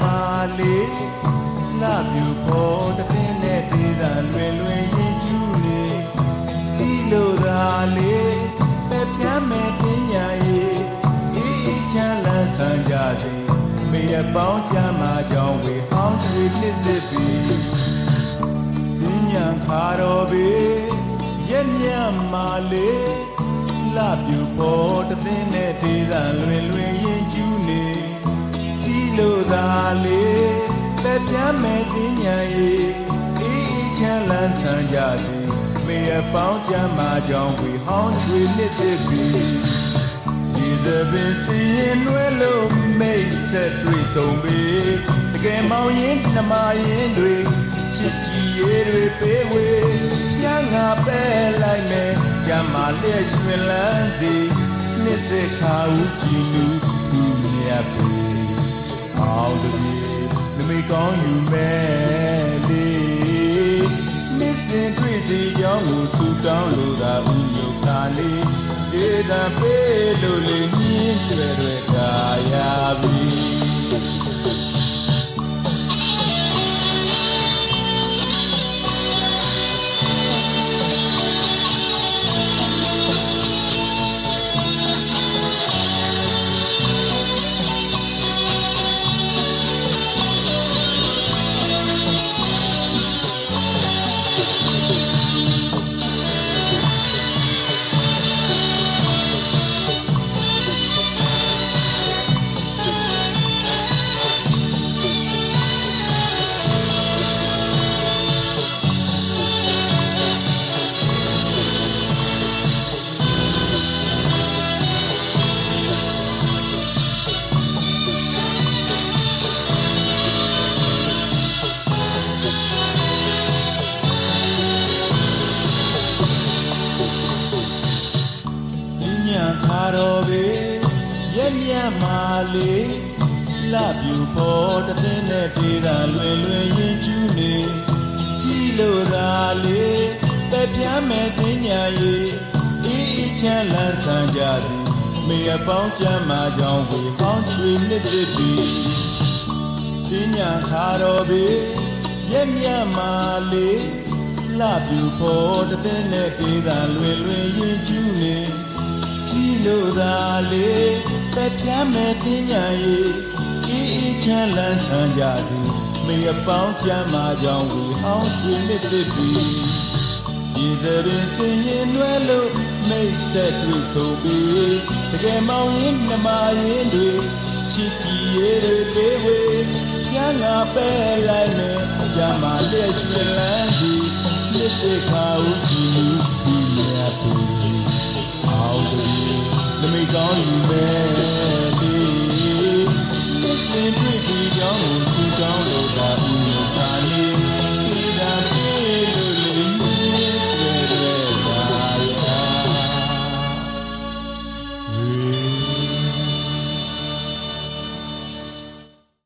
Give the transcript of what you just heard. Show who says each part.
Speaker 1: မာလေးလှပြူဖို့တသိနဲ့ဒေသလွယ်လွယ်ရင်ကျူးနေစီလိုသာလေးပဲပြမ်းမဲ့ပညာရေးအေးအေးချမ်းလန်းဆန်းကြသည်မေရပေါင်းချမ်းမာကြောင်းဝေဟောင်းချွေနှစ်သက်ပြီးဒီညံခါတော်ပေရဲ့ညမာလေးလှပြူဖို့တသိနဲ့ဒေသလွယ်လွယ် သာလေးပဲပြမ်းမဲ့ပညာရေးအေးအေးချမ်းလန်းဆန်းကြသည်မေရပေါင်းချမ်းမာကြောင်းဝေဟောင်းချွေနှစ်သက်ပြီးဒီသပင်စင်ရင်လွဲလို့မိတ်ဆက်တွေ့ဆုံပေတကယ်မောင်ရင်နှမရင်တွေချစ်ကြည်ရေးတွေပေးဝေဖြန်းငါပဲလိုက်မယ်ကြမ်းမာလျက်ရွှင်လန်းစီနှစ်သက်ခါဦးကြည်နူးထူမြတ်ပေ အောင်တည်းနမိတ်ကောင်းယူမဲ့လေးမစ်စင်တွေ့စီကြောင်းကိုဆူတောင်းလိုတာဥညုခါလေးဒေတာပေးလို့လေညင်းတွေတွေကာယာပြီ မြတ်မာလေးလှပြူဖို့တသိနဲ့ဒေတာလွယ်လွယ်ရင်ကျူးနေစီလိုသာလေးပဲပြမ်းမဲ့တင်ညာရေးအေးအေးချမ်းလန်းဆန်းကြသည်မေအပေါင်းကြမ်းမာကြောင်းဝေဟောင်းချွေနှစ်သက်ပြီးပညာခါတော်ပေရဲ့မြတ်မာလေးလှပြူဖို့တသိနဲ့ဒေတာလွယ်လွယ်ရင်ကျူးနေစီလိုသာလေ ပဲပြမ်းမဲ့တင်ညာရေးအေးအေးချမ်းလန်းဆန်းကြစီမေအပေါင်းကြမ်းမာကြောင်းဝီဟောင်းချွေနှစ်သက်ပြီးဒီသရင်စင်ရင်နွယ်လို့မိတ်ဆက်တွေ့ဆိုပြီးတကယ်မောင်ရင်နှမရင်တွေချစ်ကြည်ရေးတွေပေးဝေကျန်းငါပဲလိုက်မယ်ကြမ်းမာလျက်ရွှင်လန်းစီနှစ်သက်ခါဦးကြည်လူဒီမြတ်ပြီအောင် Let me call you baby. Just